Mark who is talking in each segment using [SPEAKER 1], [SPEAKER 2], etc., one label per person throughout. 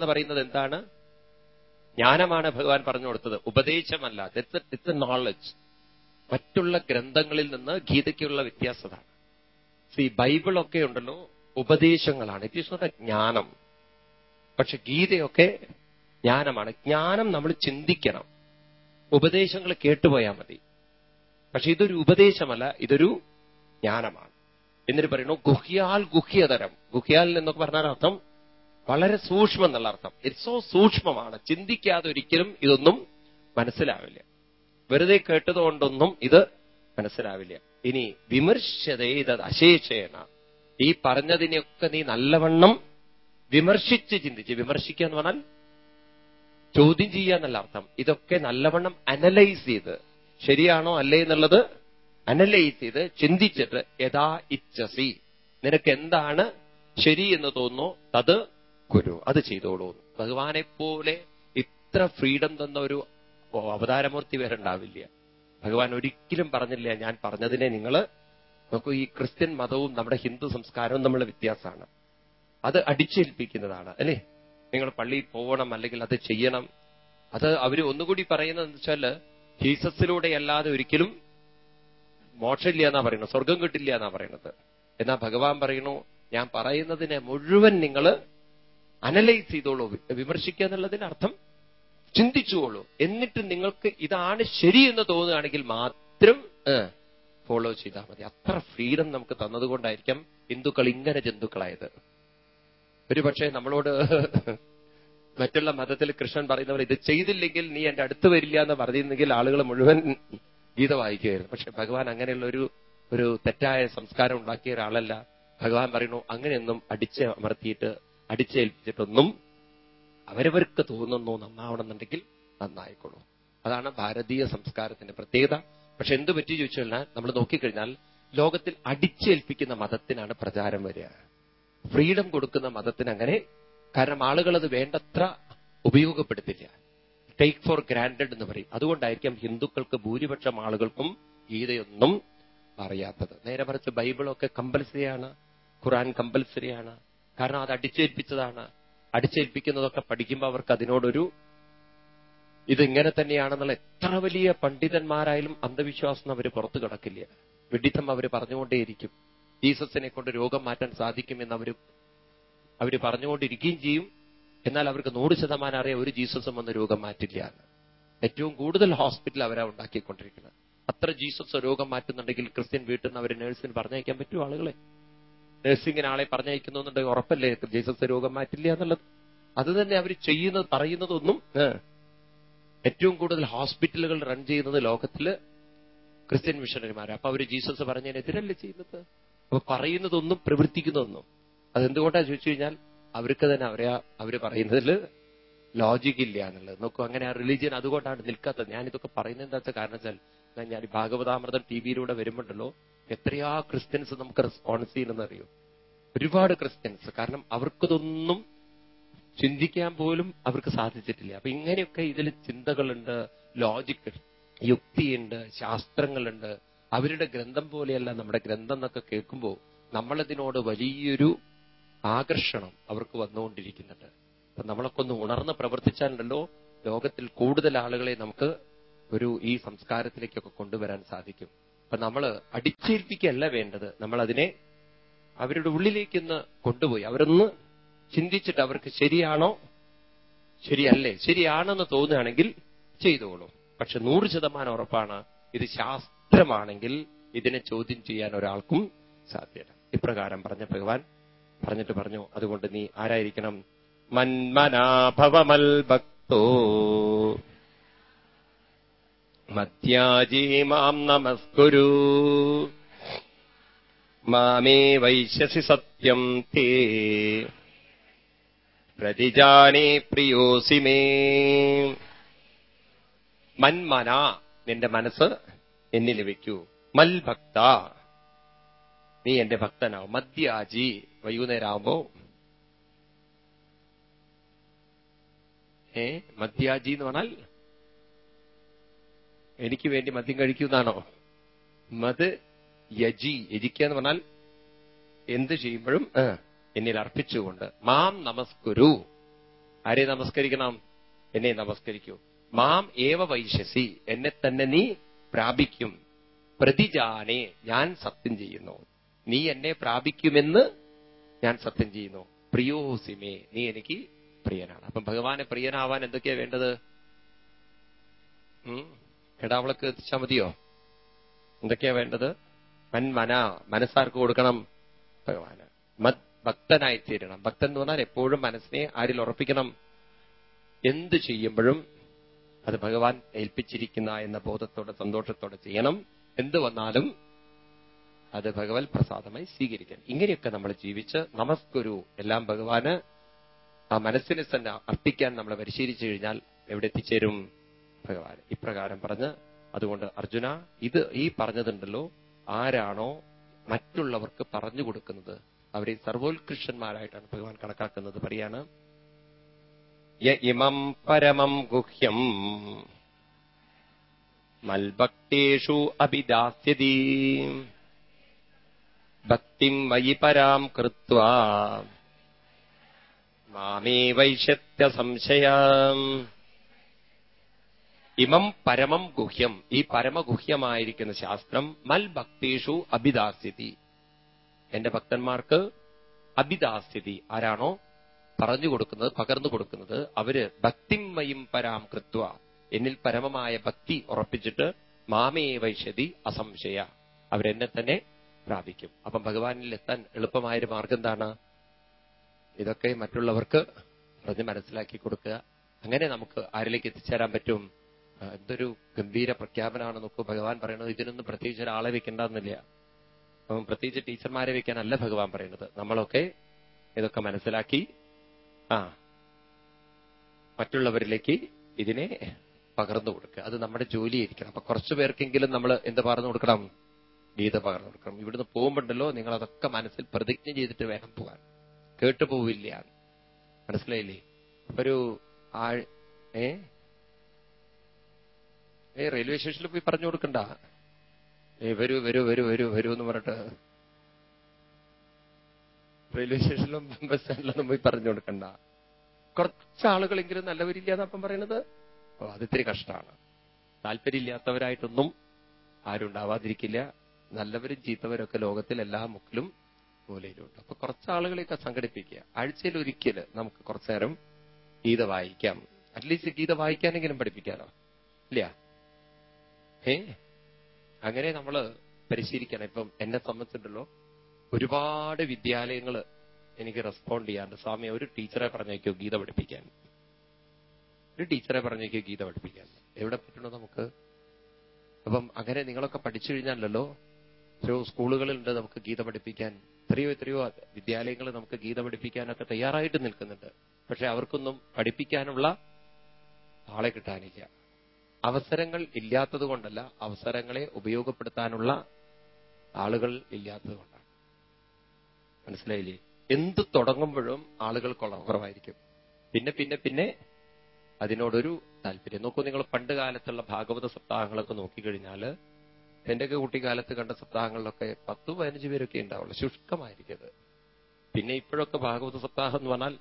[SPEAKER 1] എന്ന് പറയുന്നത് എന്താണ്? ജ്ഞാനമാണ് ഭഗവാൻ പറഞ്ഞു കൊടുത്തത്. ഉപദേശമല്ല. ഇറ്റ്സ് നോളജ് മറ്റുള്ള ഗ്രന്ഥങ്ങളിൽ നിന്ന് ഗീതയ്ക്കുള്ള വ്യത്യാസതാണ്. ഈ ബൈബിളൊക്കെ ഉണ്ടല്ലോ ഉപദേശങ്ങളാണ്. ഇറ്റ് ഈസ് നോട്ട് എ ജ്ഞാനം. പക്ഷെ ഗീതയൊക്കെ ജ്ഞാനമാണ്. ജ്ഞാനം നമ്മൾ ചിന്തിക്കണം. ഉപദേശങ്ങൾ കേട്ടുപോയാൽ മതി. പക്ഷെ ഇതൊരു ഉപദേശമല്ല ഇതൊരു ജ്ഞാനമാണ്. എന്നിട്ട് പറയുന്നു ഗുഹ്യാൽ ഗുഹ്യതരം. ഗുഹ്യാൽ എന്നൊക്കെ പറഞ്ഞാൽ അർത്ഥം വളരെ സൂക്ഷ്മം എന്നുള്ള അർത്ഥം സോ സൂക്ഷ്മമാണ്. ചിന്തിക്കാതെ ഒരിക്കലും ഇതൊന്നും മനസ്സിലാവില്ല. വെറുതെ കേട്ടതുകൊണ്ടൊന്നും ഇത് മനസ്സിലാവില്ല. ഇനി വിമർശതയത് അശേഷേണ. ഈ പറഞ്ഞതിനെയൊക്കെ നീ നല്ലവണ്ണം വിമർശിച്ച് ചിന്തിച്ച്. വിമർശിക്കുക എന്ന് പറഞ്ഞാൽ ചോദ്യം ചെയ്യുക എന്നുള്ള അർത്ഥം. ഇതൊക്കെ നല്ലവണ്ണം അനലൈസ് ചെയ്ത് ശരിയാണോ അല്ലേ എന്നുള്ളത് അനലൈസ് ചെയ്ത് ചിന്തിച്ചിട്ട് യഥാ ഇച്ഛസി. നിനക്ക് എന്താണ് ശരി എന്ന് തോന്നുന്നു? തത് ഗുരു അത് ചെയ്തോളൂ. ഭഗവാനെ പോലെ ഇത്ര ഫ്രീഡം തന്ന ഒരു അവതാരമൂർത്തി വേറെ ഉണ്ടാവില്ല. ഭഗവാൻ ഒരിക്കലും പറഞ്ഞില്ല ഞാൻ പറഞ്ഞതിനെ നിങ്ങൾ നോക്കൂ ഈ ക്രിസ്ത്യൻ മതവും നമ്മുടെ ഹിന്ദു സംസ്കാരവും നമ്മളെ വ്യത്യാസമാണ്. അത് അടിച്ചേൽപ്പിക്കുന്നതാണ് അല്ലേ? നിങ്ങൾ പള്ളിയിൽ പോകണം അല്ലെങ്കിൽ അത് ചെയ്യണം. അത് അവർ ഒന്നുകൂടി പറയുന്നത് വെച്ചാൽ ജീസസിലൂടെ അല്ലാതെ ഒരിക്കലും മോക്ഷമില്ല എന്നാ പറയുന്നത് സ്വർഗം കിട്ടില്ല എന്നാ പറയുന്നത്. എന്നാ ഭഗവാൻ പറയുന്നു ഞാൻ പറയുന്നതിനെ മുഴുവൻ നിങ്ങൾ അനലൈസ് ചെയ്തോളൂ വിമർശിക്കുക എന്നുള്ളതിന് അർത്ഥം ചിന്തിച്ചുകൊള്ളൂ. എന്നിട്ട് നിങ്ങൾക്ക് ഇതാണ് ശരി എന്ന് തോന്നുകയാണെങ്കിൽ മാത്രം ഫോളോ ചെയ്താൽ മതി. അത്ര ഫ്രീഡം നമുക്ക് തന്നതുകൊണ്ടായിരിക്കാം ഹിന്ദുക്കൾ ഇങ്ങനെ ജന്തുക്കളായത്. ഒരു പക്ഷേ നമ്മളോട് മറ്റുള്ള മതത്തിൽ കൃഷ്ണൻ പറയുന്നവർ ഇത് ചെയ്തില്ലെങ്കിൽ നീ എന്റെ അടുത്ത് വരില്ല എന്ന് പറഞ്ഞിരുന്നെങ്കിൽ ആളുകൾ മുഴുവൻ ഗീത വായിക്കുകയായിരുന്നു പക്ഷെ ഭഗവാൻ അങ്ങനെയുള്ള ഒരു ഒരു തെറ്റായ സംസ്കാരം ഉണ്ടാക്കിയ ഒരാളല്ല. ഭഗവാൻ പറയുന്നു അങ്ങനെയൊന്നും അടിച്ച് അമർത്തിയിട്ട് അടിച്ചേൽപ്പിച്ചിട്ടൊന്നും അവരവർക്ക് തോന്നുന്നു നന്നാവണമെന്നുണ്ടെങ്കിൽ നന്നായിക്കോളൂ. അതാണ് ഭാരതീയ സംസ്കാരത്തിന്റെ പ്രത്യേകത. പക്ഷെ എന്ത് പറ്റി ചോദിച്ചു കഴിഞ്ഞാൽ നമ്മൾ നോക്കിക്കഴിഞ്ഞാൽ ലോകത്തിൽ അടിച്ചേൽപ്പിക്കുന്ന മതത്തിനാണ് പ്രചാരം വരിക. ഫ്രീഡം കൊടുക്കുന്ന മതത്തിന് അങ്ങനെ കാരണം ആളുകൾ അത് വേണ്ടത്ര ഉപയോഗപ്പെടുത്തില്ല. ടേക്ക് ഫോർ ഗ്രാൻഡഡ് എന്ന് പറയും. അതുകൊണ്ടായിരിക്കും ഹിന്ദുക്കൾക്ക് ഭൂരിപക്ഷം ആളുകൾക്കും ഗീതയൊന്നും അറിയാത്തത് നേരെ മറിച്ച് ബൈബിളൊക്കെ കമ്പൽസറിയാണ് ഖുറാൻ കമ്പൽസറിയാണ് കാരണം അത് അടിച്ചേൽപ്പിച്ചതാണ്. അടിച്ചേൽപ്പിക്കുന്നതൊക്കെ പഠിക്കുമ്പോൾ അവർക്ക് അതിനോടൊരു ഇതിങ്ങനെ തന്നെയാണെന്നുള്ള എത്ര വലിയ പണ്ഡിതന്മാരായാലും അന്ധവിശ്വാസം അവർ പുറത്തു കിടക്കില്ല. വിഡിത്തം അവർ പറഞ്ഞുകൊണ്ടേയിരിക്കും. ജീസസിനെ കൊണ്ട് രോഗം മാറ്റാൻ സാധിക്കുമെന്ന് അവർ അവർ പറഞ്ഞുകൊണ്ടിരിക്കുകയും ചെയ്യും. എന്നാൽ അവർക്ക് നൂറ് ശതമാനം അറിയാം ഒരു ജീസസും വന്ന് രോഗം മാറ്റില്ല ഏറ്റവും കൂടുതൽ ഹോസ്പിറ്റൽ അവരാ ഉണ്ടാക്കിക്കൊണ്ടിരിക്കുന്നത്. അത്ര ജീസസ് രോഗം മാറ്റുന്നുണ്ടെങ്കിൽ ക്രിസ്ത്യൻ വീട്ടിൽ നിന്ന് അവർ നേഴ്സിന് പറഞ്ഞയക്കാൻ പറ്റുമോ ആളുകളെ. നഴ്സിംഗിന് ആളെ പറഞ്ഞയക്കുന്നുണ്ടെങ്കിൽ ഉറപ്പല്ലേ? ജീസസ് രോഗം മാറ്റില്ല എന്നുള്ളത്. അത് തന്നെ അവർ ചെയ്യുന്നത് പറയുന്നതൊന്നും ഏറ്റവും കൂടുതൽ ഹോസ്പിറ്റലുകൾ റൺ ചെയ്യുന്നത് ലോകത്തിൽ ക്രിസ്ത്യൻ മിഷണറിമാരാണ് അപ്പൊ അവർ ജീസസ് പറഞ്ഞതിനെതിരല്ലേ ചെയ്യുന്നത്? അപ്പൊ പറയുന്നതൊന്നും പ്രവർത്തിക്കുന്നതൊന്നും. അതെന്തുകൊണ്ടാ ചോദിച്ചു കഴിഞ്ഞാൽ അവർക്ക് തന്നെ അവരെ അവർ പറയുന്നതിൽ ലോജിക് ഇല്ല എന്നുള്ളത്. നോക്കൂ അങ്ങനെ ആ റിലീജിയൻ അതുകൊണ്ടാണ് നിൽക്കാത്തത്. ഞാനിതൊക്കെ പറയുന്നത് എന്താ വെച്ചാൽ കാരണം വെച്ചാൽ ഞാൻ ഈ ഭാഗവതാമൃതം ടി വിയിലൂടെ വരുമ്പോണ്ടല്ലോ എത്രയാ ക്രിസ്ത്യൻസ് നമുക്ക് റെസ്പോൺസ് ചെയ്യണമെന്ന് അറിയോ ഒരുപാട് ക്രിസ്ത്യൻസ്. കാരണം അവർക്കതൊന്നും ചിന്തിക്കാൻ പോലും അവർക്ക് സാധിച്ചിട്ടില്ല. അപ്പൊ ഇങ്ങനെയൊക്കെ ഇതിൽ ചിന്തകളുണ്ട് ലോജിക് യുക്തിയുണ്ട് ശാസ്ത്രങ്ങളുണ്ട്. അവരുടെ ഗ്രന്ഥം പോലെയല്ല നമ്മുടെ ഗ്രന്ഥം എന്നൊക്കെ കേൾക്കുമ്പോൾ നമ്മളതിനോട് വലിയൊരു ആകർഷണം അവർക്ക് വന്നുകൊണ്ടിരിക്കുന്നുണ്ട് അപ്പൊ നമ്മളൊക്കെ ഒന്ന് ഉണർന്ന് പ്രവർത്തിച്ചാലുണ്ടല്ലോ ലോകത്തിൽ കൂടുതൽ ആളുകളെ നമുക്ക് ഒരു ഈ സംസ്കാരത്തിലേക്കൊക്കെ കൊണ്ടുവരാൻ സാധിക്കും. അപ്പൊ നമ്മൾ അടിച്ചേൽപ്പിക്കല്ല വേണ്ടത്. നമ്മൾ അതിനെ അവരുടെ ഉള്ളിലേക്കൊന്ന് കൊണ്ടുപോയി. അവരൊന്ന് ചിന്തിച്ചിട്ട് അവർക്ക് ശരിയാണോ ശരിയല്ലേ ശരിയാണെന്ന് തോന്നുകയാണെങ്കിൽ ചെയ്തോളൂ. പക്ഷെ നൂറ് ശതമാനം ഉറപ്പാണ് ഇത് ശാസ്ത്രമാണെങ്കിൽ ഇതിനെ ചോദ്യം ചെയ്യാൻ ഒരാൾക്കും സാധ്യത ഇപ്രകാരം പറഞ്ഞ ഭഗവാൻ പറഞ്ഞിട്ട് പറഞ്ഞു അതുകൊണ്ട് നീ ആരായിരിക്കണം? മന്മനാഭവമൽ ഭക്തോ മധ്യാജീ മാം നമസ്കുരു. മാമേ വൈശ്യസി സത്യം തേ. പ്രതിജാനേ പ്രിയോസി മേ. മന്മന നിന്റെ മനസ്സ് എന്നിൽ വയ്ക്കൂ മൽഭക്ത നീ എന്റെ ഭക്തനാവും. മദ്യാജി വൈകുന്നേരമാകുമ്പോ ഏ? മദ്യാജി എന്ന് പറഞ്ഞാൽ എനിക്ക് വേണ്ടി മദ്യം കഴിക്കുന്നാണോ? മത് യജി യജിക്കുക എന്ന് പറഞ്ഞാൽ എന്ത് ചെയ്യുമ്പോഴും എന്നിൽ അർപ്പിച്ചുകൊണ്ട്. മാം നമസ്കുരു. ആരെ നമസ്കരിക്കണം? എന്നെ നമസ്കരിക്കൂ. മാം ഏവ വൈശസി എന്നെ തന്നെ നീ പ്രാപിക്കും. പ്രതിജാനെ ഞാൻ സത്യം ചെയ്യുന്നു. നീ എന്നെ പ്രാപിക്കുമെന്ന് ഞാൻ സത്യം ചെയ്യുന്നു. പ്രിയോസിമേ നീ എനിക്ക് പ്രിയനാണ്. അപ്പം ഭഗവാനെ പ്രിയനാവാൻ എന്തൊക്കെയാ വേണ്ടത്? എടാവളക്ക് എത്തിച്ചാൽ മതിയോ? എന്തൊക്കെയാ വേണ്ടത്? മൻമന മനസ്സാർക്ക് കൊടുക്കണം. ഭഗവാന്. മത് ഭക്തനായി തീരണം. ഭക്തൻ എന്ന് പറഞ്ഞാൽ എപ്പോഴും മനസ്സിനെ ആരിൽ ഉറപ്പിക്കണം. എന്ത് ചെയ്യുമ്പോഴും അത് ഭഗവാൻ ഏൽപ്പിച്ചിരിക്കുന്ന എന്ന ബോധത്തോടെ സന്തോഷത്തോടെ ചെയ്യണം. എന്ത് വന്നാലും അത് ഭഗവത് പ്രസാദമായി സ്വീകരിക്കണം. ഇങ്ങനെയൊക്കെ നമ്മൾ ജീവിച്ച് നമസ്കുരു എല്ലാം ഭഗവാന് ആ മനസ്സിനെ തന്നെ അർപ്പിക്കാൻ നമ്മൾ പരിശീലിച്ചു കഴിഞ്ഞാൽ എവിടെ എത്തിച്ചേരും? ഭഗവാൻ. ഇപ്രകാരം പറഞ്ഞ് അതുകൊണ്ട് അർജുന ഇത് ഈ പറഞ്ഞതുണ്ടല്ലോ ആരാണോ മറ്റുള്ളവർക്ക് പറഞ്ഞു കൊടുക്കുന്നത്. അവരെ സർവോത്കൃഷ്ടന്മാരായിട്ടാണ് ഭഗവാൻ കണക്കാക്കുന്നത്. പറയാണ് ഇമം പരമം ഗുഹ്യം മൽഭക്തേഷു അഭിദാസ്യതി ഭക്തിം വൈ പരാം കൃത്വ മാമേ വൈശത്യ സംശയം ഇമം പരമം ഗുഹ്യം. ഈ പരമഗുഹ്യമായിരിക്കുന്ന ശാസ്ത്രം മൽ ഭക്തീഷു അഭിദാസ്യതി. എന്റെ ഭക്തന്മാർക്ക് അഭിദാസ്യതി. ആരാണോ പറഞ്ഞു കൊടുക്കുന്നത് പകർന്നു കൊടുക്കുന്നത്. അവർ ഭക്തിമയും പരാം കൃത്വ. എന്നിൽ പരമമായ ഭക്തി ഉറപ്പിച്ചിട്ട് മാമേ വൈശതി അസംശയ. അവരെന്നെ തന്നെ പ്രാപിക്കും. അപ്പം ഭഗവാനിൽ എത്താൻ എളുപ്പമായൊരു മാർഗം എന്താണ്? ഇതൊക്കെ മറ്റുള്ളവർക്ക് പറഞ്ഞ് മനസ്സിലാക്കി കൊടുക്കുക. അങ്ങനെ നമുക്ക് ആരിലേക്ക് എത്തിച്ചേരാൻ പറ്റും? എന്തൊരു ഗംഭീര പ്രഖ്യാപനമാണ് നോക്കൂ ഭഗവാൻ പറയുന്നത്. ഇതിനൊന്നും പ്രത്യേകിച്ച് ഒരാളെ വെക്കേണ്ടെന്നില്ല. അപ്പം പ്രത്യേകിച്ച് ടീച്ചർമാരെ വെക്കാനല്ല ഭഗവാൻ പറയുന്നത്. നമ്മളൊക്കെ ഇതൊക്കെ മനസ്സിലാക്കി ആ മറ്റുള്ളവരിലേക്ക് ഇതിനെ പകർന്നു കൊടുക്കുക. അത് നമ്മുടെ ജോലിയായിരിക്കണം. അപ്പൊ കുറച്ചു പേർക്കെങ്കിലും നമ്മൾ എന്ത് പകർന്നു കൊടുക്കണം? ഗീത പകർന്നു കൊടുക്കണം. ഇവിടുന്ന് പോകുമ്പോണ്ടല്ലോ നിങ്ങൾ അതൊക്കെ മനസ്സിൽ പ്രതിജ്ഞ ചെയ്തിട്ട് വേണം പോകാൻ. കേട്ടു പോവില്ല മനസ്സിലായില്ലേ? ഒരു ആ ഏ? ഏ റെയിൽവേ സ്റ്റേഷനിൽ പോയി പറഞ്ഞു കൊടുക്കണ്ട. ഏ വരൂ വരൂ വരൂ വരൂ വരൂ എന്ന് പറഞ്ഞിട്ട് റെയിൽവേ സ്റ്റേഷനിലും ബസ് സ്റ്റാൻഡിലൊന്നും പോയി പറഞ്ഞു കൊടുക്കണ്ട. കുറച്ച് ആളുകളെങ്കിലും നല്ലവരില്ലാന്ന് അപ്പം പറയുന്നത് ഓ അതിത്തിരി കഷ്ടമാണ്. താല്പര്യമില്ലാത്തവരായിട്ടൊന്നും ആരും ഉണ്ടാവാതിരിക്കില്ല. നല്ലവരും ചീത്തവരൊക്കെ ലോകത്തിൽ എല്ലാ മുക്കിലും മൂലയിലുണ്ട്. അപ്പൊ കുറച്ച് ആളുകളെയൊക്കെ സംഘടിപ്പിക്കുക. ആഴ്ചയിൽ ഒരിക്കൽ നമുക്ക് കുറച്ചു നേരം ഗീത വായിക്കാം. അറ്റ്ലീസ്റ്റ് ഗീത വായിക്കാനെങ്കിലും പഠിപ്പിക്കാനോ ഇല്ല? ഏ അങ്ങനെ നമ്മൾ പരിശീലിക്കണം. ഇപ്പം എന്നെ സംബന്ധിച്ചിട്ടുണ്ടല്ലോ ഒരുപാട് വിദ്യാലയങ്ങൾ എനിക്ക് റെസ്പോണ്ട് ചെയ്യാണ്ട് സ്വാമി ഒരു ടീച്ചറെ പറഞ്ഞേക്കോ ഗീത പഠിപ്പിക്കാൻ. ഒരു ടീച്ചറെ പറഞ്ഞേക്കോ ഗീത പഠിപ്പിക്കാൻ. എവിടെ പറ്റണോ നമുക്ക്? അപ്പം അങ്ങനെ നിങ്ങളൊക്കെ പഠിച്ചു കഴിഞ്ഞാലല്ലോ എത്രയോ സ്കൂളുകളുണ്ട് നമുക്ക് ഗീത പഠിപ്പിക്കാൻ. എത്രയോ എത്രയോ വിദ്യാലയങ്ങൾ നമുക്ക് ഗീത പഠിപ്പിക്കാനൊക്കെ തയ്യാറായിട്ട് നിൽക്കുന്നുണ്ട്. പക്ഷെ അവർക്കൊന്നും പഠിപ്പിക്കാനുള്ള ആളെ കിട്ടാനില്ല. അവസരങ്ങൾ ഇല്ലാത്തതുകൊണ്ടല്ല അവസരങ്ങളെ ഉപയോഗപ്പെടുത്താനുള്ള ആളുകൾ ഇല്ലാത്തതുകൊണ്ടാണ് മനസ്സിലായില്ലേ? എന്ത് തുടങ്ങുമ്പോഴും ആളുകൾ കുറവായിരിക്കും. പിന്നെ പിന്നെ പിന്നെ അതിനോടൊരു താല്പര്യം. നോക്കൂ നിങ്ങൾ പണ്ട് കാലത്തുള്ള ഭാഗവത സപ്താഹങ്ങളൊക്കെ നോക്കിക്കഴിഞ്ഞാൽ എന്റെയൊക്കെ കുട്ടിക്കാലത്ത് കണ്ട സപ്താഹങ്ങളിലൊക്കെ പത്ത് പതിനഞ്ച് പേരൊക്കെ ഉണ്ടാവുള്ളൂ. ശുഷ്കമായിരിക്കത് പിന്നെ ഇപ്പോഴൊക്കെ ഭാഗവത സപ്താഹം എന്ന് പറഞ്ഞാൽ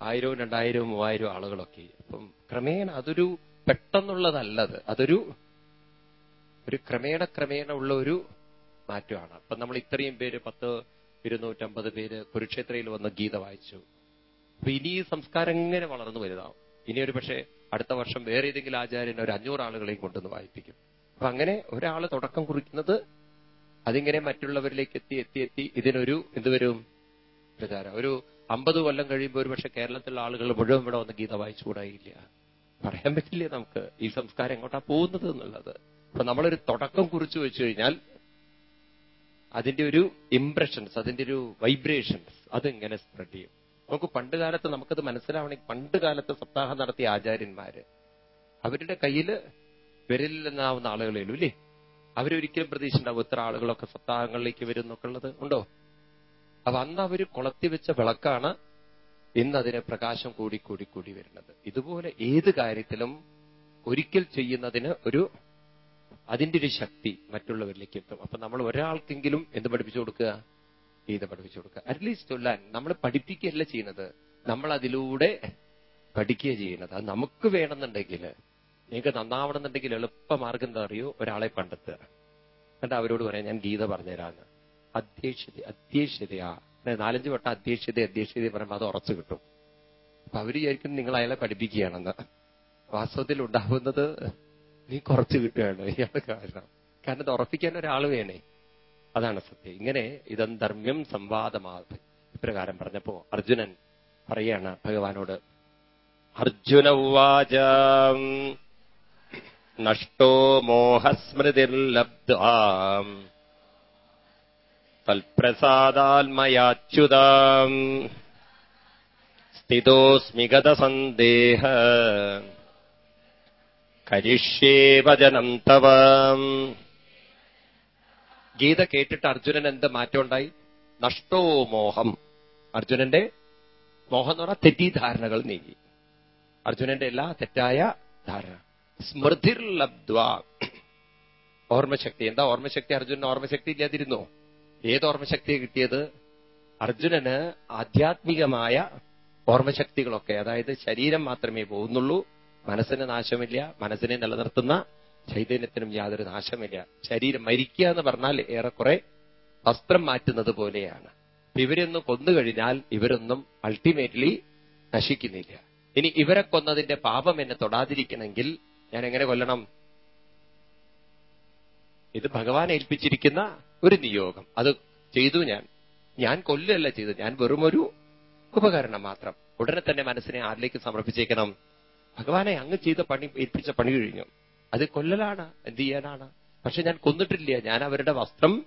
[SPEAKER 1] ആയിരവും രണ്ടായിരവും മൂവായിരവും ആളുകളൊക്കെ. അപ്പം ക്രമേണ അതൊരു പെട്ടെന്നുള്ളതല്ലത്. അതൊരു ഒരു ക്രമേണ ക്രമേണ ഉള്ള ഒരു മാറ്റമാണ്. അപ്പൊ നമ്മൾ ഇത്രയും പേര് പത്ത് ഇരുന്നൂറ്റമ്പത് പേര് കുരുക്ഷേത്രയിൽ വന്ന് ഗീത വായിച്ചു. അപ്പൊ ഇനി ഈ സംസ്കാരം എങ്ങനെ വളർന്നു വലുതാവും. ഇനി ഒരു പക്ഷേ അടുത്ത വർഷം വേറെ ഏതെങ്കിലും ആചാര്യൻ ഒരു അഞ്ഞൂറ് ആളുകളെയും കൊണ്ടുവന്ന് വായിപ്പിക്കും. അപ്പൊ അങ്ങനെ ഒരാൾ തുടക്കം കുറിക്കുന്നത് അതിങ്ങനെ മറ്റുള്ളവരിലേക്ക് എത്തി എത്തി എത്തി ഇതിനൊരു എന്തുവരും പ്രചാരം. ഒരു അമ്പത് കൊല്ലം കഴിയുമ്പോൾ ഒരു പക്ഷെ കേരളത്തിലുള്ള ആളുകൾ മുഴുവൻ ഇവിടെ വന്ന് ഗീത വായിച്ചുകൂടായില്ല. പറയാൻ പറ്റില്ലേ നമുക്ക്? ഈ സംസ്കാരം എങ്ങോട്ടാ പോകുന്നത് എന്നുള്ളത്. അപ്പൊ നമ്മളൊരു തുടക്കം കുറിച്ച് വെച്ചു കഴിഞ്ഞാൽ അതിന്റെ ഒരു ഇംപ്രഷൻസ് അതിന്റെ ഒരു വൈബ്രേഷൻസ് അതെങ്ങനെ സ്പ്രെഡ് ചെയ്യും. നമുക്ക് പണ്ട് കാലത്ത് നമുക്കത് മനസ്സിലാവണമെങ്കിൽ പണ്ട് കാലത്ത് സപ്താഹം നടത്തിയ ആചാര്യന്മാര് അവരുടെ കയ്യിൽ വിരലിലെന്നാവുന്ന ആളുകളേ ഉള്ളൂ ഇല്ലേ? അവരൊരിക്കലും പ്രതീക്ഷ ഉണ്ടാവും ഇത്ര ആളുകളൊക്കെ സപ്താഹങ്ങളിലേക്ക് വരും എന്നൊക്കെ ഉള്ളത് ഉണ്ടോ? അപ്പൊ അന്ന് അവർ കൊളത്തി വെച്ച വിളക്കാണ് ഇന്ന് അതിന് പ്രകാശം കൂടി കൂടി കൂടി വരുന്നത്. ഇതുപോലെ ഏത് കാര്യത്തിലും ഒരിക്കൽ ചെയ്യുന്നതിന് ഒരു അതിന്റെ ഒരു ശക്തി മറ്റുള്ളവരിലേക്ക് എത്തും. അപ്പൊ നമ്മൾ ഒരാൾക്കെങ്കിലും എന്ത് പഠിപ്പിച്ചു കൊടുക്കുക? ഗീത പഠിപ്പിച്ചു കൊടുക്കുക. അറ്റ്ലീസ്റ്റ് ചൊല്ലാൻ നമ്മൾ പഠിപ്പിക്കുകയല്ല ചെയ്യുന്നത്. നമ്മൾ അതിലൂടെ പഠിക്കുക ചെയ്യുന്നത്. അത് നമുക്ക് വേണമെന്നുണ്ടെങ്കിൽ നിങ്ങൾക്ക് നന്നാവണമെന്നുണ്ടെങ്കിൽ എളുപ്പമാർഗം എന്താ അറിയോ? ഒരാളെ കണ്ടെത്തുക. എന്നിട്ട് അവരോട് പറയാം ഞാൻ ഗീത പറഞ്ഞുതരാന്ന് അധ്യക്ഷത അധ്യക്ഷതയാ. നാലഞ്ച് വട്ടം അധ്യക്ഷത അധ്യക്ഷത പറയുമ്പോൾ അത് ഉറച്ചു കിട്ടും. അപ്പൊ അവർ വിചാരിക്കും നിങ്ങൾ അയാളെ പഠിപ്പിക്കുകയാണെന്ന്. വാസ്തവത്തിൽ ഉണ്ടാവുന്നത് നീ കുറച്ച് കിട്ടുകയാണ് ഇയാൾ കാരണം. കാരണം ഇത് ഉറപ്പിക്കാൻ ഒരാൾ വേണേ. അതാണ് സത്യം. ഇങ്ങനെ ഇതം ധർമ്മ്യം സംവാദമാത്. ഇപ്രകാരം പറഞ്ഞപ്പോ അർജുനൻ പറയാണ് ഭഗവാനോട് അർജുന ഉവാച നഷ്ടോ മോഹസ്മൃതിർലബ്ധാം തൽപ്രസാദാൽമയാച്യുതാം സ്ഥിതോസ്മി ഗതസന്ദേഹ. കരിഷ്യേ വചനം തവ. ഗീത കേട്ടിട്ട് അർജുനൻ എന്ത് മാറ്റമുണ്ടായി? നഷ്ടോ മോഹം. അർജുനന്റെ മോഹം എന്ന് പറഞ്ഞാൽ തെറ്റിദ്ധാരണകൾ നീങ്ങി. അർജുനന്റെ എല്ലാ തെറ്റായ ധാരണ. സ്മൃതിർ ലബ്ധ്വ ഓർമ്മശക്തി. എന്താ ഓർമ്മശക്തി? അർജുനന് ഓർമ്മശക്തി ഇല്ലാതിരുന്നോ? ഏത് ഓർമ്മശക്തിയെ കിട്ടിയത്? അർജുനന് ആധ്യാത്മികമായ ഓർമ്മശക്തികളൊക്കെ അതായത് ശരീരം മാത്രമേ പോകുന്നുള്ളൂ മനസ്സിന് നാശമില്ല മനസ്സിനെ നിലനിർത്തുന്ന ചൈതന്യത്തിനും യാതൊരു നാശമില്ല. ശരീരം മരിക്കുക എന്ന് പറഞ്ഞാൽ ഏറെക്കുറെ വസ്ത്രം മാറ്റുന്നത് പോലെയാണ്. ഇവരൊന്ന് കൊന്നുകഴിഞ്ഞാൽ ഇവരൊന്നും അൾട്ടിമേറ്റ്ലി നശിക്കുന്നില്ല. ഇനി ഇവരെ കൊന്നതിന്റെ പാപം എന്നെ തൊടാതിരിക്കണമെങ്കിൽ ഞാൻ എങ്ങനെ കൊല്ലണം? ഇത് ഭഗവാൻ ഏൽപ്പിച്ചിരിക്കുന്ന ഒരു നിയോഗം. അത് ചെയ്തു ഞാൻ. ഞാൻ കൊല്ലുകയല്ല ചെയ്തു ഞാൻ വെറുമൊരു ഉപകരണം മാത്രം. ഉടനെ തന്നെ മനസ്സിനെ ആരിലേക്ക് സമർപ്പിച്ചേക്കണം? ഭഗവാനെ അങ്ങ് ചെയ്ത പണി ഏൽപ്പിച്ച പണി കഴിഞ്ഞു. അത് കൊല്ലലാണ് എന്ത് ചെയ്യാനാണ്? പക്ഷെ ഞാൻ കൊന്നിട്ടില്ല. ഞാൻ അവരുടെ വസ്ത്രം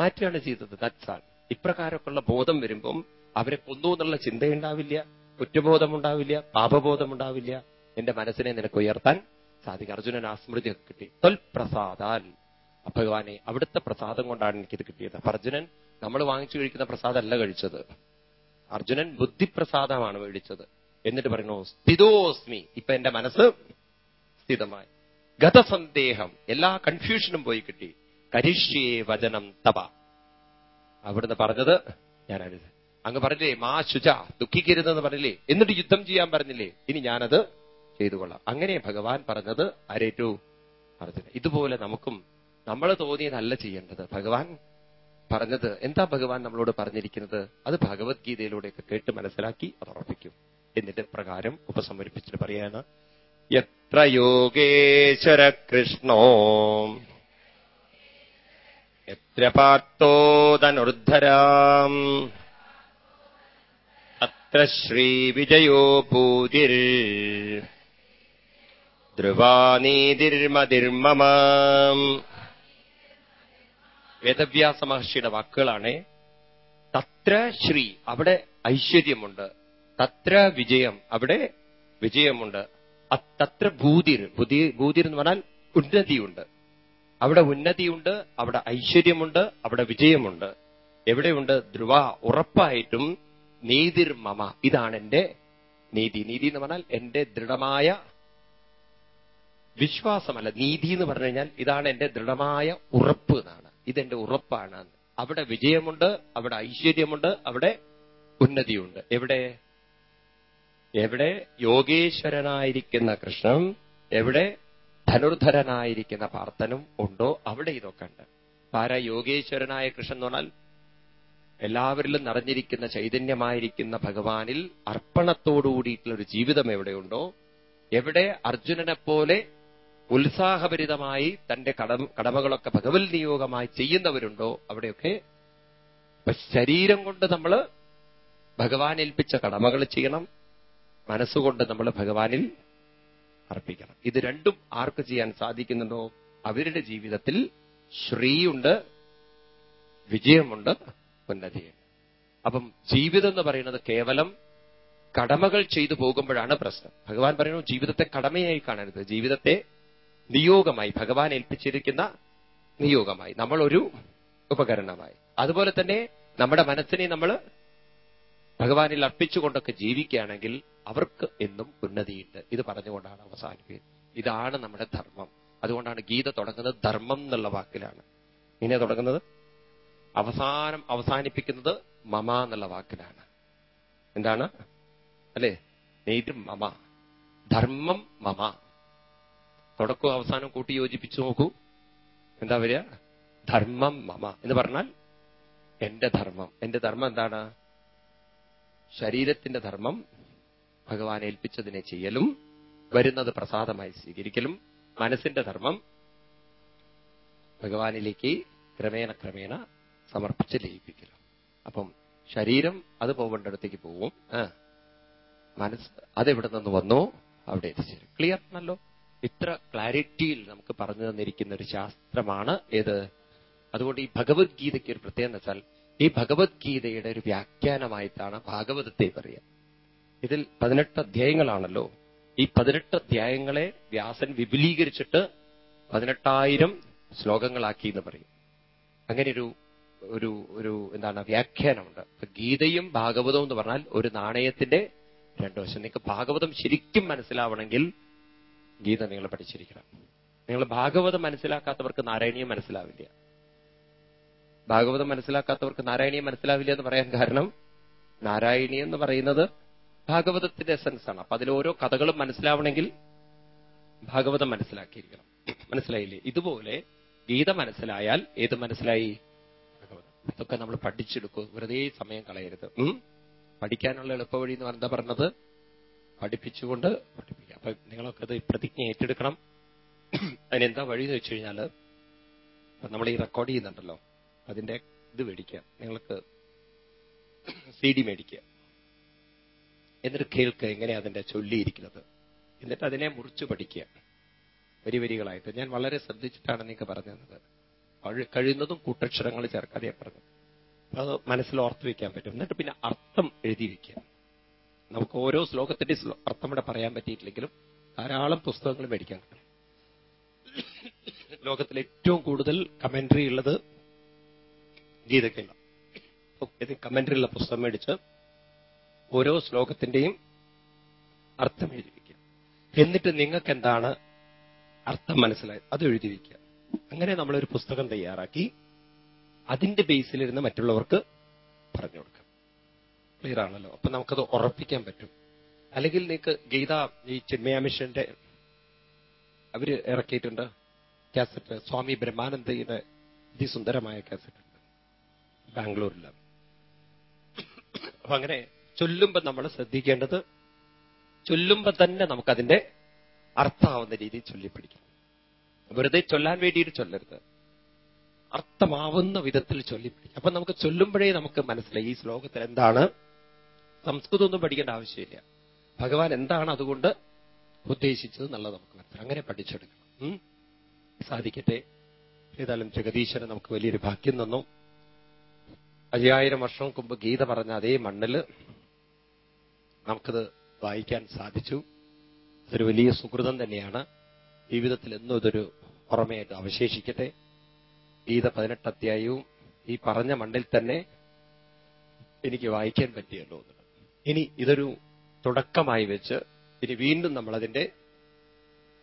[SPEAKER 1] മാറ്റുകയാണ് ചെയ്തത്. ദാറ്റ്സ് ഇപ്രകാരമൊക്കെയുള്ള ബോധം വരുമ്പം അവരെ കൊന്നു എന്നുള്ള ചിന്തയുണ്ടാവില്ല. കുറ്റബോധമുണ്ടാവില്ല. പാപബോധമുണ്ടാവില്ല. എന്റെ മനസ്സിനെ നിനക്ക് ഉയർത്താൻ സാധിക്കും. അർജുനൻ ആ സ്മൃതിയൊക്കെ കിട്ടി. തൊൽപ്രസാദാൽ. ഭഗവാനെ അവിടുത്തെ പ്രസാദം കൊണ്ടാണ് എനിക്കിത് കിട്ടിയത്. അപ്പൊ അർജുനൻ നമ്മൾ വാങ്ങിച്ചു കഴിക്കുന്ന പ്രസാദമല്ല കഴിച്ചത്. അർജുനൻ ബുദ്ധിപ്രസാദമാണ് മേടിച്ചത്. എന്നിട്ട് പറയുന്നു സ്ഥിതോസ്മി. ഇപ്പൊ എന്റെ മനസ്സ് സ്ഥിതമായി. ഗതസന്ദേഹം. എല്ലാ കൺഫ്യൂഷനും പോയി കിട്ടി. കരിഷ്യേ വചനം തപ. അവിടുന്ന് പറഞ്ഞത് ഞാനത്. അങ്ങ് പറഞ്ഞില്ലേ മാ ശുച ദുഃഖിക്കരുതെന്ന് പറഞ്ഞില്ലേ? എന്നിട്ട് യുദ്ധം ചെയ്യാൻ പറഞ്ഞില്ലേ? ഇനി ഞാനത് ചെയ്തുകൊള്ളാം. അങ്ങനെ ഭഗവാൻ പറഞ്ഞത് ആരേറ്റു അർജുന ഇതുപോലെ നമുക്കും നമ്മൾ തോന്നിയതല്ല ചെയ്യേണ്ടത്. ഭഗവാൻ പറഞ്ഞത് എന്താ ഭഗവാൻ നമ്മളോട് പറഞ്ഞിരിക്കുന്നത്? അത് ഭഗവത്ഗീതയിലൂടെയൊക്കെ കേട്ട് മനസ്സിലാക്കി അത് ഉറപ്പിക്കും. എന്നിട്ട് പ്രകാരം ഉപസംഹരിപ്പിച്ചിട്ട് പറയാണ് എത്ര യോഗേശ്വര കൃഷ്ണോ എത്ര പാർത്തോധനുർധരാം അത്ര ശ്രീവിജയോ ഭൂതിർ ധ്രുവാനീതിർമതിർമമ വേദവ്യാസ മഹർഷിയുടെ വാക്കുകളാണ് തത്ര ശ്രീ അവിടെ ഐശ്വര്യമുണ്ട്. തത്ര വിജയം അവിടെ വിജയമുണ്ട്. തത്ര ഭൂതിർ ഭൂതി ഭൂതിർ എന്ന് പറഞ്ഞാൽ ഉന്നതിയുണ്ട്. അവിടെ ഉന്നതിയുണ്ട് അവിടെ ഐശ്വര്യമുണ്ട് അവിടെ വിജയമുണ്ട്. എവിടെയുണ്ട്? ധ്രുവ ഉറപ്പായിട്ടും നീതിർ മമ. ഇതാണ് എന്റെ നീതി. നീതി എന്ന് പറഞ്ഞാൽ എന്റെ ദൃഢമായ വിശ്വാസമല്ല. നീതി എന്ന് പറഞ്ഞു കഴിഞ്ഞാൽ ഇതാണ് എന്റെ ദൃഢമായ ഉറപ്പ് എന്നാണ്. ഇതെന്റെ ഉറപ്പാണ്. അവിടെ വിജയമുണ്ട് അവിടെ ഐശ്വര്യമുണ്ട് അവിടെ ഉന്നതിയുണ്ട്. എവിടെ? എവിടെ യോഗേശ്വരനായിരിക്കുന്ന കൃഷ്ണൻ എവിടെ ധനുർധരനായിരിക്കുന്ന പാർത്ഥനും ഉണ്ടോ അവിടെ ഇതൊക്കെ ഉണ്ട്. ആരാ യോഗേശ്വരനായ കൃഷ്ണൻ എന്ന് പറഞ്ഞാൽ? എല്ലാവരിലും നിറഞ്ഞിരിക്കുന്ന ചൈതന്യമായിരിക്കുന്ന ഭഗവാനിൽ അർപ്പണത്തോടുകൂടിയിട്ടുള്ള ഒരു ജീവിതം എവിടെയുണ്ടോ? എവിടെ അർജുനനെ പോലെ ഉത്സാഹഭരിതമായി തന്റെ കടമ കടമകളൊക്കെ ഭഗവത് നിയോഗമായി ചെയ്യുന്നവരുണ്ടോ? അവിടെയൊക്കെ ശരീരം കൊണ്ട് നമ്മൾ ഭഗവാൻ ഏൽപ്പിച്ച കടമകൾ ചെയ്യണം. മനസ്സുകൊണ്ട് നമ്മൾ ഭഗവാനിൽ അർപ്പിക്കണം. ഇത് രണ്ടും ആർക്ക് ചെയ്യാൻ സാധിക്കുന്നുണ്ടോ? അവരുടെ ജീവിതത്തിൽ ശ്രീയുണ്ട് വിജയമുണ്ട് ഉന്നതിയുണ്ട്. അപ്പം ജീവിതം എന്ന് പറയുന്നത് കേവലം കടമകൾ ചെയ്തു പോകുമ്പോഴാണ് പ്രശ്നം. ഭഗവാൻ പറയുന്നു ജീവിതത്തെ കടമയായി കാണരുത്. ജീവിതത്തെ നിയോഗമായി ഭഗവാൻ ഏൽപ്പിച്ചിരിക്കുന്ന നിയോഗമായി. നമ്മൾ ഒരു ഉപകരണമായി. അതുപോലെ തന്നെ നമ്മുടെ മനസ്സിനെ നമ്മൾ ഭഗവാനിൽ അർപ്പിച്ചുകൊണ്ടൊക്കെ ജീവിക്കുകയാണെങ്കിൽ അവർക്ക് എന്നും ഉന്നതിയുണ്ട്. ഇത് പറഞ്ഞുകൊണ്ടാണ് അവസാനിപ്പിക്കുന്നത്. ഇതാണ് നമ്മുടെ ധർമ്മം. അതുകൊണ്ടാണ് ഗീത തുടങ്ങുന്നത് ധർമ്മം എന്നുള്ള വാക്കിലാണ്. ഇങ്ങനെ തുടങ്ങുന്നത്. അവസാനം അവസാനിപ്പിക്കുന്നത് മമ എന്നുള്ള വാക്കിലാണ്. എന്താണ്? അല്ലേ? നെയ്ത് മമ. ധർമ്മം മമ. തുടക്കവും അവസാനം കൂട്ടി യോജിപ്പിച്ചു നോക്കൂ. എന്താ വരിക? ധർമ്മം മമ എന്ന് പറഞ്ഞാൽ എന്റെ ധർമ്മം. എന്റെ ധർമ്മം എന്താണ്? ശരീരത്തിന്റെ ധർമ്മം ഭഗവാൻ ഏൽപ്പിച്ചതിനെ ചെയ്യലും വരുന്നത് പ്രസാദമായി സ്വീകരിക്കലും മനസ്സിന്റെ ധർമ്മം ഭഗവാനിലേക്ക് ക്രമേണ ക്രമേണ സമർപ്പിച്ച് ലയിപ്പിക്കലും. അപ്പം ശരീരം അത് പോകേണ്ടടത്തേക്ക് പോവും. മനസ്സ് അതെവിടെ നിന്ന് വന്നോ? അവിടെ എത്തിച്ചേരും. ക്ലിയർ ആണല്ലോ ഇത്ര ക്ലാരിറ്റിയിൽ നമുക്ക് പറഞ്ഞു തന്നിരിക്കുന്ന ഒരു ശാസ്ത്രമാണ് ഏത്? അതുകൊണ്ട് ഈ ഭഗവത്ഗീതയ്ക്ക് ഒരു പ്രത്യേകത വെച്ചാൽ ഈ ഭഗവത്ഗീതയുടെ ഒരു വ്യാഖ്യാനമായിട്ടാണ് ഭാഗവതത്തെ പറയുക. ഇതിൽ പതിനെട്ട് അധ്യായങ്ങളാണല്ലോ. ഈ പതിനെട്ട് അധ്യായങ്ങളെ വ്യാസൻ വിപുലീകരിച്ചിട്ട് പതിനെട്ടായിരം ശ്ലോകങ്ങളാക്കി എന്ന് പറയും. അങ്ങനെ ഒരു ഒരു ഒരു എന്താണ് വ്യാഖ്യാനമുണ്ട്. ഗീതയും ഭാഗവതവും എന്ന് പറഞ്ഞാൽ ഒരു നാണയത്തിന്റെ രണ്ടു വശം. നിങ്ങൾക്ക് ഭാഗവതം ശരിക്കും മനസ്സിലാവണമെങ്കിൽ ഗീത നിങ്ങൾ പഠിച്ചിരിക്കണം. നിങ്ങൾ ഭാഗവതം മനസ്സിലാക്കാത്തവർക്ക് നാരായണീയം മനസ്സിലാവില്ല. ഭാഗവതം മനസ്സിലാക്കാത്തവർക്ക് നാരായണീയം മനസ്സിലാവില്ല എന്ന് പറയാൻ കാരണം നാരായണി എന്ന് പറയുന്നത് ഭാഗവതത്തിന്റെ എസൻസ് ആണ്. അപ്പൊ അതിൽ ഓരോ കഥകളും മനസ്സിലാവണമെങ്കിൽ ഭാഗവതം മനസ്സിലാക്കിയിരിക്കണം. മനസ്സിലായില്ലേ? ഇതുപോലെ ഗീത മനസ്സിലായാൽ ഏത് മനസ്സിലായി? ഭാഗവതം. ഇതൊക്കെ നമ്മൾ പഠിച്ചെടുക്കും. വെറുതെ സമയം കളയരുത്. പഠിക്കാനുള്ള എളുപ്പവഴി എന്ന് പറഞ്ഞാൽ പറഞ്ഞത്? പഠിപ്പിച്ചുകൊണ്ട് പഠിപ്പിക്കുക അപ്പൊ നിങ്ങളൊക്കെ അത് പ്രതിജ്ഞ ഏറ്റെടുക്കണം. അതിനെന്താ വഴി എന്ന് വെച്ച് കഴിഞ്ഞാൽ നമ്മൾ ഈ റെക്കോർഡ് ചെയ്യുന്നുണ്ടല്ലോ അതിന്റെ ഇത് മേടിക്കുക. നിങ്ങൾക്ക് സി ഡി മേടിക്കുക. എന്നിട്ട് കേൾക്കുക എങ്ങനെയാ അതിന്റെ ചൊല്ലിയിരിക്കുന്നത്. എന്നിട്ട് അതിനെ മുറിച്ചു പഠിക്കുക. വരി വരികളായിട്ട്. ഞാൻ വളരെ ശ്രദ്ധിച്ചിട്ടാണ് നിങ്ങൾക്ക് പറഞ്ഞു തന്നത്. കഴിയുന്നതും കൂട്ടക്ഷരങ്ങൾ ചേർക്കാതെ പറഞ്ഞു അത് മനസ്സിൽ ഓർത്ത് വെക്കാൻ പറ്റും. എന്നിട്ട് പിന്നെ അർത്ഥം എഴുതി വെക്കുക. നമുക്ക് ഓരോ ശ്ലോകത്തിന്റെ അർത്ഥം ഇവിടെ പറയാൻ പറ്റിയിട്ടില്ലെങ്കിലും ധാരാളം പുസ്തകങ്ങൾ മേടിക്കാൻ കിട്ടും ലോകത്തിൽ ഏറ്റവും കൂടുതൽ കമന്ററി ഉള്ളത് ഗീതയ്ക്കുള്ള കമന്ററി ഉള്ള പുസ്തകം മേടിച്ച് ഓരോ ശ്ലോകത്തിന്റെയും അർത്ഥം എഴുതി വയ്ക്കുക എന്നിട്ട് നിങ്ങൾക്ക് എന്താണ് അർത്ഥം മനസ്സിലായത്? അത് എഴുതി വയ്ക്കുക അങ്ങനെ നമ്മളൊരു പുസ്തകം തയ്യാറാക്കി അതിന്റെ ബേസിലിരുന്ന് മറ്റുള്ളവർക്ക് പറഞ്ഞു കൊടുക്കാം ക്ലിയർ ആണല്ലോ അപ്പൊ നമുക്കത് ഉറപ്പിക്കാൻ പറ്റും. അല്ലെങ്കിൽ നിങ്ങൾക്ക് ഗീത ഈ ചിന്മയ മിഷന്റെ അവർ ഇറക്കിയിട്ടുണ്ട്. കാസറ്റ് സ്വാമി ബ്രഹ്മാനന്ദയുടെ അതിസുന്ദരമായ കാസറ്റ് ഉണ്ട്. ബാംഗ്ലൂരിൽ അപ്പൊ അങ്ങനെ ചൊല്ലുമ്പോ നമ്മൾ ശ്രദ്ധിക്കേണ്ടത് ചൊല്ലുമ്പോ തന്നെ നമുക്കതിന്റെ അർത്ഥമാവുന്ന രീതിയിൽ ചൊല്ലിപ്പിടിക്കണം. വെറുതെ ചൊല്ലാൻ വേണ്ടിയിട്ട് ചൊല്ലരുത്. അർത്ഥമാവുന്ന വിധത്തിൽ ചൊല്ലിപ്പിടിക്കും അപ്പൊ നമുക്ക് ചൊല്ലുമ്പോഴേ നമുക്ക് മനസ്സിലായി ഈ ശ്ലോകത്തിൽ എന്താണ് സംസ്കൃതമൊന്നും പഠിക്കേണ്ട ആവശ്യമില്ല. ഭഗവാൻ എന്താണ് അതുകൊണ്ട് ഉദ്ദേശിച്ചത് എന്നുള്ളത് നമുക്ക് മനസ്സിലാക്കാം. അങ്ങനെ പഠിച്ചെടുക്കണം. സാധിക്കട്ടെ. ഏതായാലും ജഗദീശ്വരൻ നമുക്ക് വലിയൊരു ഭാഗ്യം തന്നു. അയ്യായിരം വർഷം മുമ്പ് ഗീത പറഞ്ഞ അതേ മണ്ണിൽ നമുക്കത് വായിക്കാൻ സാധിച്ചു. അതൊരു വലിയ സുഹൃതം തന്നെയാണ്. ജീവിതത്തിൽ എന്നും ഇതൊരു ഓർമ്മയായിട്ട് അവശേഷിക്കട്ടെ. ഗീത പതിനെട്ട് അധ്യായവും ഈ പറഞ്ഞ മണ്ണിൽ തന്നെ എനിക്ക് വായിക്കാൻ പറ്റിയല്ലോ ഇനി ഇതൊരു തുടക്കമായി വെച്ച് ഇനി വീണ്ടും നമ്മളതിന്റെ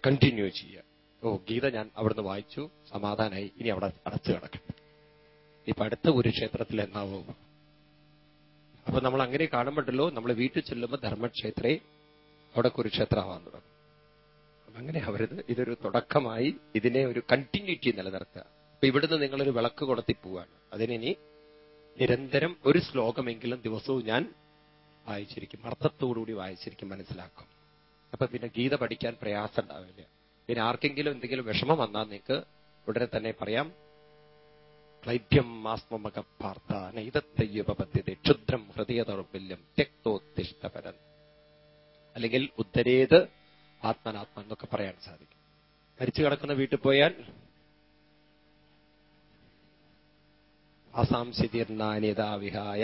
[SPEAKER 1] കണ്ടിന്യൂ ചെയ്യുക ഓ ഗീത ഞാൻ അവിടുന്ന് വായിച്ചു സമാധാനായി. ഇനി അവിടെ അടച്ചു കിടക്കണം ഇപ്പൊ അടുത്ത കുരുക്ഷേത്രത്തിൽ എന്നാവോ? അപ്പൊ നമ്മൾ അങ്ങനെ കാണുമ്പോഴല്ലോ നമ്മൾ വീട്ടിൽ ചെല്ലുമ്പോൾ ധർമ്മക്ഷേത്രേ അവിടെ കുരുക്ഷേത്രമാവാൻ തുടങ്ങും. അങ്ങനെ അവരത് ഇതൊരു തുടക്കമായി ഇതിനെ ഒരു കണ്ടിന്യൂറ്റി നിലനിർത്തുക. അപ്പൊ ഇവിടുന്ന് നിങ്ങളൊരു വിളക്ക് കൊളുത്തി പോവാണ്. അതിനി നിരന്തരം ഒരു ശ്ലോകമെങ്കിലും ദിവസവും ഞാൻ വായിച്ചിരിക്കും. അർത്ഥത്തോടുകൂടി വായിച്ചിരിക്കും മനസ്സിലാക്കും. അപ്പൊ പിന്നെ ഗീത പഠിക്കാൻ പ്രയാസം ഉണ്ടാവില്ല. പിന്നെ ആർക്കെങ്കിലും എന്തെങ്കിലും വിഷമം വന്നാൽ നിങ്ങൾക്ക് ഉടനെ തന്നെ പറയാം. ക്ലൈബ്യം മാസ്മമക പാർത്ഥ നൈതത്തയ്യുപപദ്ധ്യത ക്ഷുദ്രം ഹൃദയ തെക്തോത്തിഷ്ടപരൻ അല്ലെങ്കിൽ ഉദ്ധരേത് ആത്മനാത്മ എന്നൊക്കെ പറയാൻ സാധിക്കും. മരിച്ചു കിടക്കുന്ന വീട്ടിൽ പോയാൽ അസാംസിതീർണാനിതാവിഹായ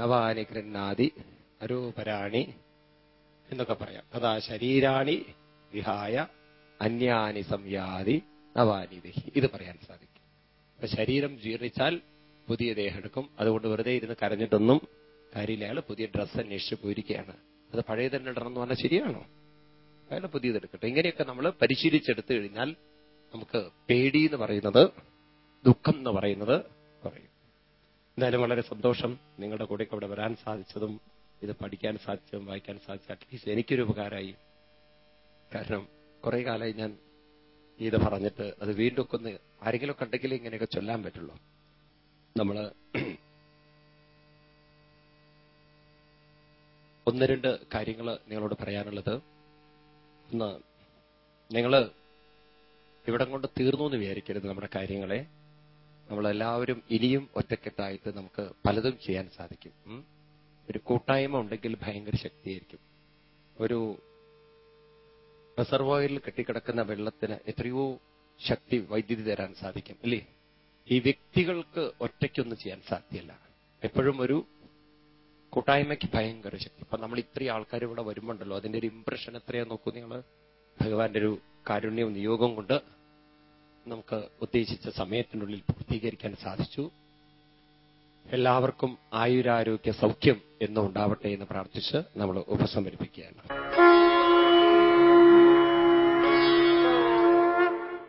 [SPEAKER 1] നവാനി ഗൃഹാതി അരൂപരാണി എന്നൊക്കെ പറയാം. അതാ ശരീരാണി വിഹായ അന്യാനി സംയാതി നവാനി ദഹി. ഇത് പറയാൻ സാധിക്കും. അപ്പൊ ശരീരം ജീർണിച്ചാൽ പുതിയ ദേഹം എടുക്കും. അതുകൊണ്ട് വെറുതെ ഇരുന്ന് കരഞ്ഞിട്ടൊന്നും കാര്യമില്ല. അയാൾ പുതിയ ഡ്രസ്സ് അന്വേഷിച്ച് പോയിരിക്കുകയാണ്. അത് പഴയ തന്നെ ഇടണം എന്ന് പറഞ്ഞാൽ ശരിയാണോ? അയാൾ പുതിയതെടുക്കട്ടെ ഇങ്ങനെയൊക്കെ നമ്മൾ പരിശീലിച്ചെടുത്തു കഴിഞ്ഞാൽ നമുക്ക് പേടി എന്ന് പറയുന്നത് ദുഃഖം എന്ന് പറയുന്നത് പറയും എന്തായാലും വളരെ സന്തോഷം നിങ്ങളുടെ കൂടെ ഇവിടെ വരാൻ സാധിച്ചതും ഇത് പഠിക്കാൻ സാധിച്ചതും വായിക്കാൻ സാധിച്ച അറ്റ്ലീസ്റ്റ് എനിക്കൊരു ഉപകാരമായി. കാരണം കുറെ കാലമായി ഞാൻ ഇത് പറഞ്ഞിട്ട് അത് വീണ്ടും ഒക്കെ ഒന്ന് ആരെങ്കിലും കണ്ടെങ്കിൽ ഇങ്ങനെയൊക്കെ ചൊല്ലാൻ പറ്റുള്ളൂ. നമ്മൾ ഒന്ന് രണ്ട് കാര്യങ്ങൾ നിങ്ങളോട് പറയാനുള്ളത്. ഒന്ന് നിങ്ങൾ ഇവിടം കൊണ്ട് തീർന്നു എന്ന് വിചാരിക്കരുത് നമ്മുടെ കാര്യങ്ങളെ. നമ്മളെല്ലാവരും ഇനിയും ഒറ്റക്കെട്ടായിട്ട് നമുക്ക് പലതും ചെയ്യാൻ സാധിക്കും. ഒരു കൂട്ടായ്മ ഉണ്ടെങ്കിൽ ഭയങ്കര ശക്തിയായിരിക്കും. ഒരു റിസർവോയറിൽ കെട്ടിക്കിടക്കുന്ന വെള്ളത്തിന് എത്രയോ ശക്തി വൈദ്യുതി തരാൻ സാധിക്കും അല്ലേ? ഈ വ്യക്തികൾക്ക് ഒറ്റയ്ക്കൊന്നും ചെയ്യാൻ സാധ്യല്ല. എപ്പോഴും ഒരു കൂട്ടായ്മയ്ക്ക് ഭയങ്കര ശക്തി. അപ്പൊ നമ്മൾ ഇത്രയും ആൾക്കാർ ഇവിടെ വരുമ്പോണ്ടല്ലോ അതിന്റെ ഒരു ഇംപ്രഷൻ എത്രയാ നോക്കൂ നിങ്ങൾ ഭഗവാന്റെ ഒരു കാരുണ്യവും നിയോഗം കൊണ്ട് നമുക്ക് ഉദ്ദേശിച്ച സമയത്തിനുള്ളിൽ പൂർത്തീകരിക്കാൻ സാധിച്ചു. എല്ലാവർക്കും ആയുരാരോഗ്യ സൗഖ്യം എന്നും ഉണ്ടാവട്ടെ എന്ന് പ്രാർത്ഥിച്ച് നമ്മൾ ഉപസംഹരിപ്പിക്കുകയാണ്.